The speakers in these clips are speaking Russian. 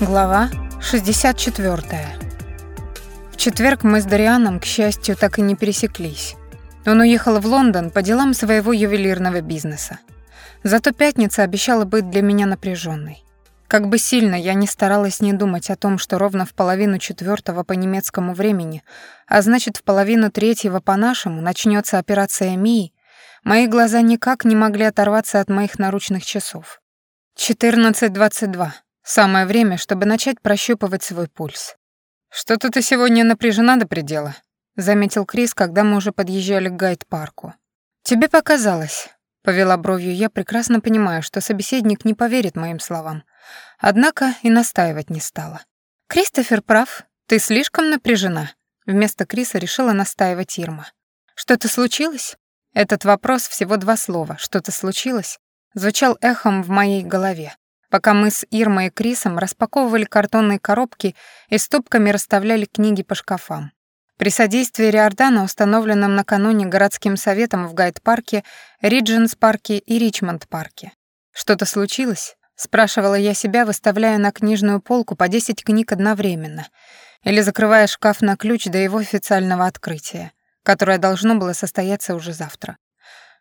Глава 64. В четверг мы с Дарианом, к счастью, так и не пересеклись. Он уехал в Лондон по делам своего ювелирного бизнеса. Зато пятница обещала быть для меня напряженной. Как бы сильно я ни старалась не думать о том, что ровно в половину четвертого по немецкому времени, а значит в половину третьего по нашему, начнется операция Мии, мои глаза никак не могли оторваться от моих наручных часов. 14.22. Самое время, чтобы начать прощупывать свой пульс. «Что-то ты сегодня напряжена до предела», — заметил Крис, когда мы уже подъезжали к гайд-парку. «Тебе показалось», — повела бровью я, прекрасно понимая, что собеседник не поверит моим словам. Однако и настаивать не стала. «Кристофер прав, ты слишком напряжена», — вместо Криса решила настаивать Ирма. «Что-то случилось?» Этот вопрос, всего два слова «что-то случилось», звучал эхом в моей голове пока мы с Ирмой и Крисом распаковывали картонные коробки и стопками расставляли книги по шкафам. При содействии Риордана, установленном накануне городским советом в Гайд-парке, Ридженс-парке и Ричмонд-парке. «Что-то случилось?» — спрашивала я себя, выставляя на книжную полку по 10 книг одновременно или закрывая шкаф на ключ до его официального открытия, которое должно было состояться уже завтра.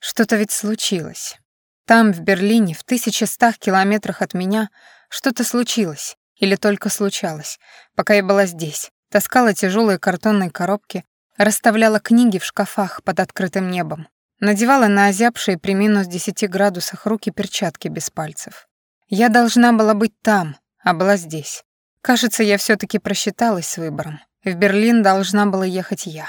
Что-то ведь случилось. Там, в Берлине, в 1100 километрах от меня, что-то случилось, или только случалось, пока я была здесь, таскала тяжелые картонные коробки, расставляла книги в шкафах под открытым небом, надевала на озябшие при минус 10 градусах руки перчатки без пальцев. Я должна была быть там, а была здесь. Кажется, я все таки просчиталась с выбором. В Берлин должна была ехать я.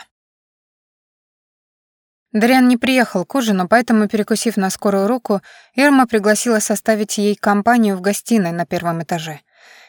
Дариан не приехал к ужину, поэтому, перекусив на скорую руку, Ирма пригласила составить ей компанию в гостиной на первом этаже,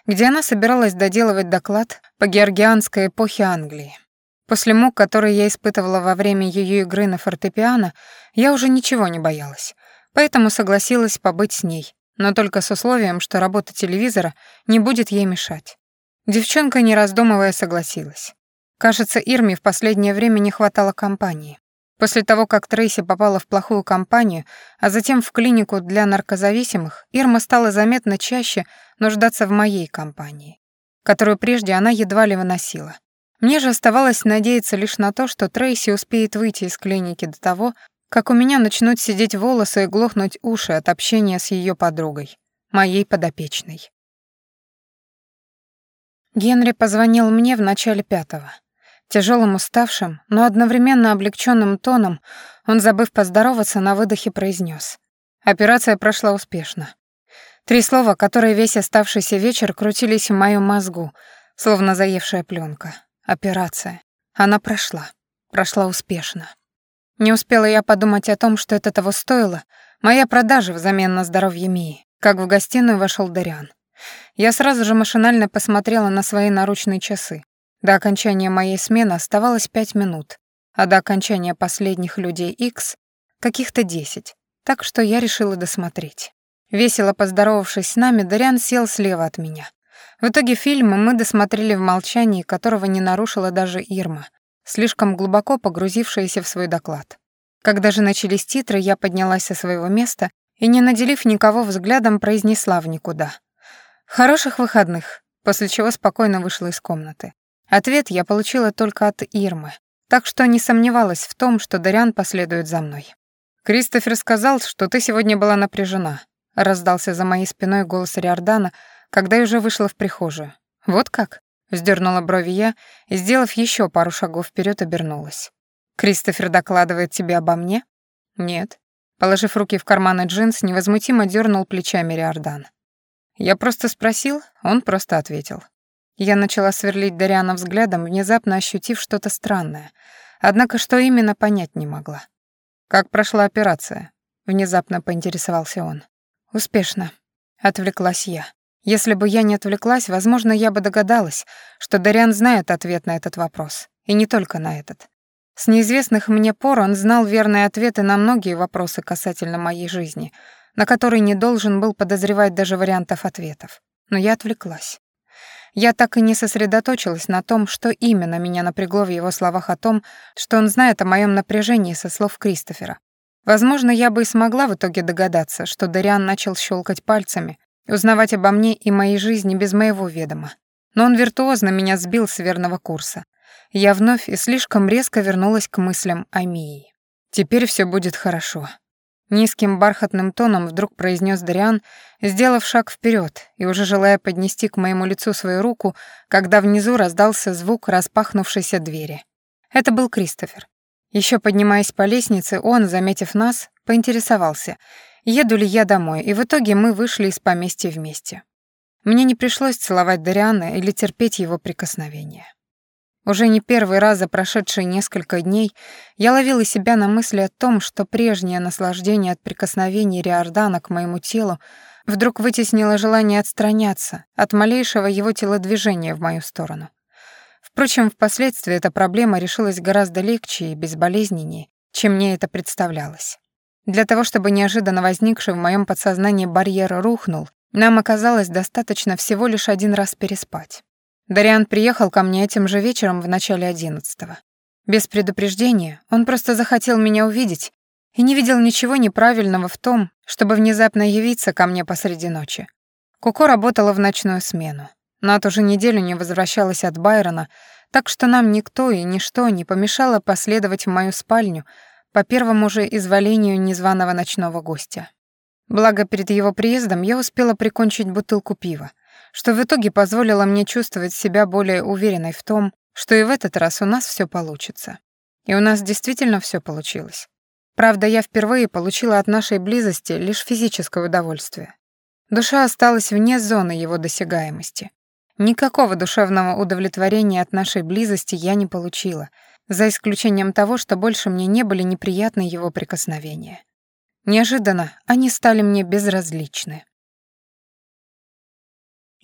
где она собиралась доделывать доклад по георгианской эпохе Англии. После мук, которые я испытывала во время ее игры на фортепиано, я уже ничего не боялась, поэтому согласилась побыть с ней, но только с условием, что работа телевизора не будет ей мешать. Девчонка, не раздумывая, согласилась. Кажется, Ирме в последнее время не хватало компании. После того, как Трейси попала в плохую компанию, а затем в клинику для наркозависимых, Ирма стала заметно чаще нуждаться в моей компании, которую прежде она едва ли выносила. Мне же оставалось надеяться лишь на то, что Трейси успеет выйти из клиники до того, как у меня начнут сидеть волосы и глохнуть уши от общения с ее подругой, моей подопечной. Генри позвонил мне в начале пятого. Тяжелым, уставшим, но одновременно облегченным тоном он, забыв поздороваться, на выдохе произнес: Операция прошла успешно. Три слова, которые весь оставшийся вечер крутились в моем мозгу, словно заевшая пленка. Операция. Она прошла. Прошла успешно. Не успела я подумать о том, что это того стоило, моя продажа взамен на здоровье Мии, как в гостиную вошел Дариан. Я сразу же машинально посмотрела на свои наручные часы. До окончания моей смены оставалось пять минут, а до окончания последних людей X каких-то десять, так что я решила досмотреть. Весело поздоровавшись с нами, Дариан сел слева от меня. В итоге фильма мы досмотрели в молчании, которого не нарушила даже Ирма, слишком глубоко погрузившаяся в свой доклад. Когда же начались титры, я поднялась со своего места и, не наделив никого взглядом, произнесла в никуда. «Хороших выходных», после чего спокойно вышла из комнаты. Ответ я получила только от Ирмы, так что не сомневалась в том, что Дариан последует за мной. «Кристофер сказал, что ты сегодня была напряжена», — раздался за моей спиной голос Риордана, когда я уже вышла в прихожую. «Вот как?» — вздернула брови я и, сделав еще пару шагов вперед, обернулась. «Кристофер докладывает тебе обо мне?» «Нет». Положив руки в карманы джинс, невозмутимо дернул плечами Риордан. Я просто спросил, он просто ответил. Я начала сверлить Дариана взглядом, внезапно ощутив что-то странное. Однако что именно, понять не могла. «Как прошла операция?» — внезапно поинтересовался он. «Успешно», — отвлеклась я. Если бы я не отвлеклась, возможно, я бы догадалась, что Дариан знает ответ на этот вопрос. И не только на этот. С неизвестных мне пор он знал верные ответы на многие вопросы касательно моей жизни, на которые не должен был подозревать даже вариантов ответов. Но я отвлеклась. Я так и не сосредоточилась на том, что именно меня напрягло в его словах о том, что он знает о моем напряжении со слов Кристофера. Возможно, я бы и смогла в итоге догадаться, что Дариан начал щелкать пальцами, узнавать обо мне и моей жизни без моего ведома. Но он виртуозно меня сбил с верного курса. Я вновь и слишком резко вернулась к мыслям о Мии. «Теперь все будет хорошо», Низким бархатным тоном вдруг произнес Дариан, сделав шаг вперед и уже желая поднести к моему лицу свою руку, когда внизу раздался звук распахнувшейся двери. Это был Кристофер. Еще поднимаясь по лестнице, он, заметив нас, поинтересовался, еду ли я домой, и в итоге мы вышли из поместья вместе. Мне не пришлось целовать Дариана или терпеть его прикосновения. Уже не первый раз за прошедшие несколько дней я ловила себя на мысли о том, что прежнее наслаждение от прикосновений Риордана к моему телу вдруг вытеснило желание отстраняться от малейшего его телодвижения в мою сторону. Впрочем, впоследствии эта проблема решилась гораздо легче и безболезненнее, чем мне это представлялось. Для того, чтобы неожиданно возникший в моем подсознании барьер рухнул, нам оказалось достаточно всего лишь один раз переспать. Дариан приехал ко мне этим же вечером в начале одиннадцатого. Без предупреждения он просто захотел меня увидеть и не видел ничего неправильного в том, чтобы внезапно явиться ко мне посреди ночи. Куко работала в ночную смену. Нат уже неделю не возвращалась от Байрона, так что нам никто и ничто не помешало последовать в мою спальню по первому же изволению незваного ночного гостя. Благо, перед его приездом я успела прикончить бутылку пива, что в итоге позволило мне чувствовать себя более уверенной в том, что и в этот раз у нас все получится. И у нас действительно все получилось. Правда, я впервые получила от нашей близости лишь физическое удовольствие. Душа осталась вне зоны его досягаемости. Никакого душевного удовлетворения от нашей близости я не получила, за исключением того, что больше мне не были неприятны его прикосновения. Неожиданно они стали мне безразличны.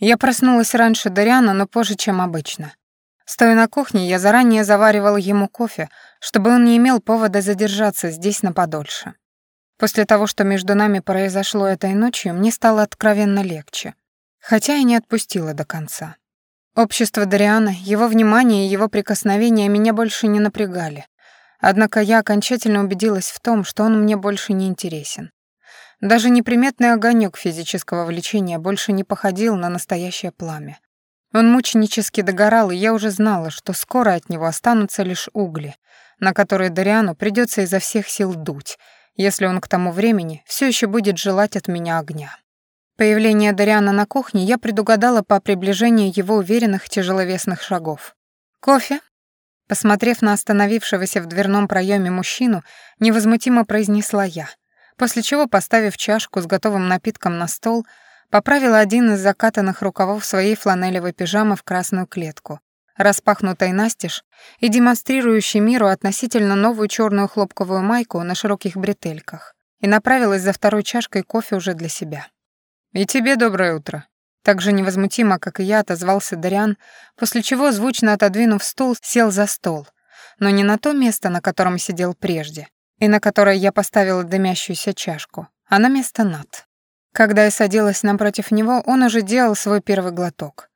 Я проснулась раньше Дариана, но позже, чем обычно. Стоя на кухне, я заранее заваривала ему кофе, чтобы он не имел повода задержаться здесь на подольше. После того, что между нами произошло этой ночью, мне стало откровенно легче, хотя и не отпустила до конца. Общество Дариана, его внимание и его прикосновения меня больше не напрягали. Однако я окончательно убедилась в том, что он мне больше не интересен. Даже неприметный огонек физического влечения больше не походил на настоящее пламя. Он мученически догорал, и я уже знала, что скоро от него останутся лишь угли, на которые Дариану придется изо всех сил дуть, если он к тому времени все еще будет желать от меня огня. Появление Дариана на кухне я предугадала по приближению его уверенных тяжеловесных шагов. «Кофе?» Посмотрев на остановившегося в дверном проеме мужчину, невозмутимо произнесла я — после чего, поставив чашку с готовым напитком на стол, поправила один из закатанных рукавов своей фланелевой пижамы в красную клетку, распахнутой настежь и демонстрирующей миру относительно новую черную хлопковую майку на широких бретельках, и направилась за второй чашкой кофе уже для себя. «И тебе доброе утро», так же невозмутимо, как и я, отозвался Дариан, после чего, звучно отодвинув стул, сел за стол, но не на то место, на котором сидел прежде, и на которой я поставила дымящуюся чашку, а на место Нат. Когда я садилась напротив него, он уже делал свой первый глоток.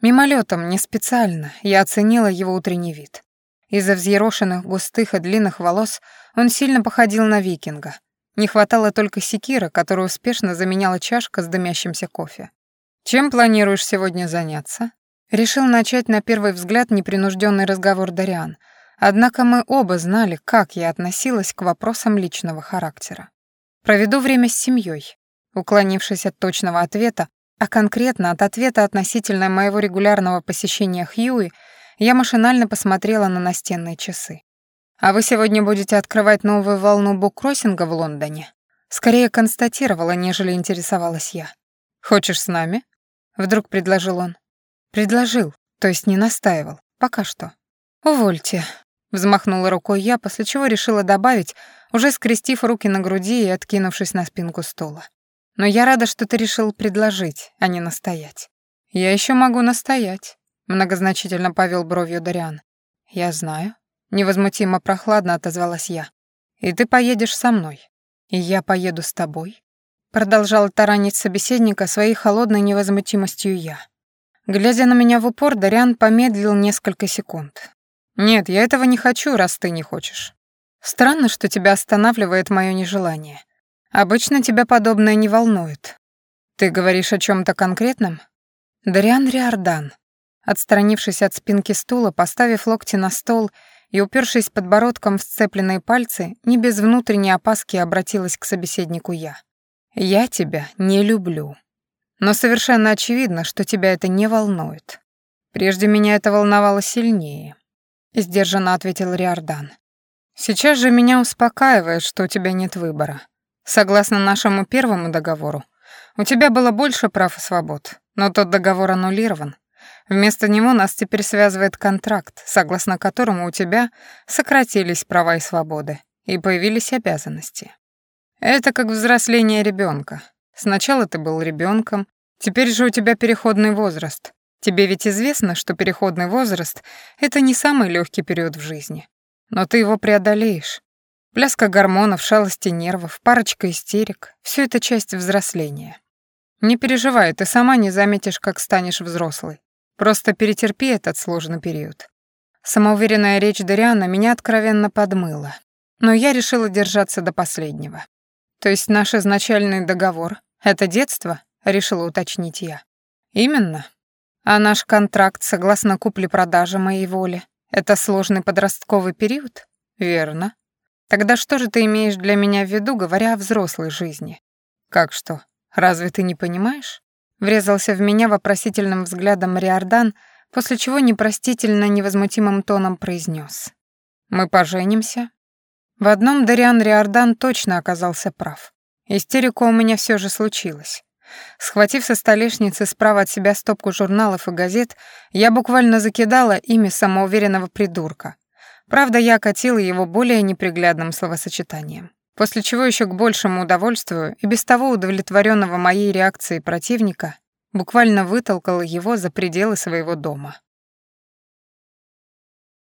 Мимолетом, не специально, я оценила его утренний вид. Из-за взъерошенных густых и длинных волос он сильно походил на викинга. Не хватало только секира, которую успешно заменяла чашка с дымящимся кофе. «Чем планируешь сегодня заняться?» Решил начать на первый взгляд непринужденный разговор Дариан — Однако мы оба знали, как я относилась к вопросам личного характера. Проведу время с семьей, уклонившись от точного ответа, а конкретно от ответа относительно моего регулярного посещения Хьюи, я машинально посмотрела на настенные часы. «А вы сегодня будете открывать новую волну буккроссинга в Лондоне?» Скорее констатировала, нежели интересовалась я. «Хочешь с нами?» — вдруг предложил он. «Предложил, то есть не настаивал. Пока что». «Увольте», Взмахнула рукой я, после чего решила добавить, уже скрестив руки на груди и откинувшись на спинку стула. Но я рада, что ты решил предложить, а не настоять. Я еще могу настоять, многозначительно повел бровью Дариан. Я знаю. Невозмутимо прохладно отозвалась я. И ты поедешь со мной. И я поеду с тобой. Продолжал таранить собеседника своей холодной невозмутимостью я. Глядя на меня в упор, Дариан помедлил несколько секунд, «Нет, я этого не хочу, раз ты не хочешь. Странно, что тебя останавливает мое нежелание. Обычно тебя подобное не волнует». Ты говоришь о чем то конкретном? Дариан Риордан, отстранившись от спинки стула, поставив локти на стол и упершись подбородком в сцепленные пальцы, не без внутренней опаски обратилась к собеседнику я. «Я тебя не люблю. Но совершенно очевидно, что тебя это не волнует. Прежде меня это волновало сильнее», — сдержанно ответил Риордан. «Сейчас же меня успокаивает, что у тебя нет выбора. Согласно нашему первому договору, у тебя было больше прав и свобод, но тот договор аннулирован. Вместо него нас теперь связывает контракт, согласно которому у тебя сократились права и свободы и появились обязанности. Это как взросление ребенка. Сначала ты был ребенком, теперь же у тебя переходный возраст. Тебе ведь известно, что переходный возраст — это не самый легкий период в жизни. Но ты его преодолеешь, Пляска гормонов, шалости нервов, парочка истерик — все это часть взросления. Не переживай, ты сама не заметишь, как станешь взрослой. Просто перетерпи этот сложный период. Самоуверенная речь Дариана меня откровенно подмыла. Но я решила держаться до последнего. То есть наш изначальный договор — это детство? Решила уточнить я. Именно. А наш контракт, согласно купле-продаже моей воли, это сложный подростковый период? Верно. Тогда что же ты имеешь для меня в виду, говоря о взрослой жизни? Как что? Разве ты не понимаешь? Врезался в меня вопросительным взглядом Риордан, после чего непростительно невозмутимым тоном произнес: «Мы поженимся?» В одном Дариан Риордан точно оказался прав. Истерика у меня все же случилась. Схватив со столешницы справа от себя стопку журналов и газет, я буквально закидала ими самоуверенного придурка, Правда, я окатила его более неприглядным словосочетанием. После чего еще к большему удовольствию и без того удовлетворенного моей реакцией противника буквально вытолкала его за пределы своего дома.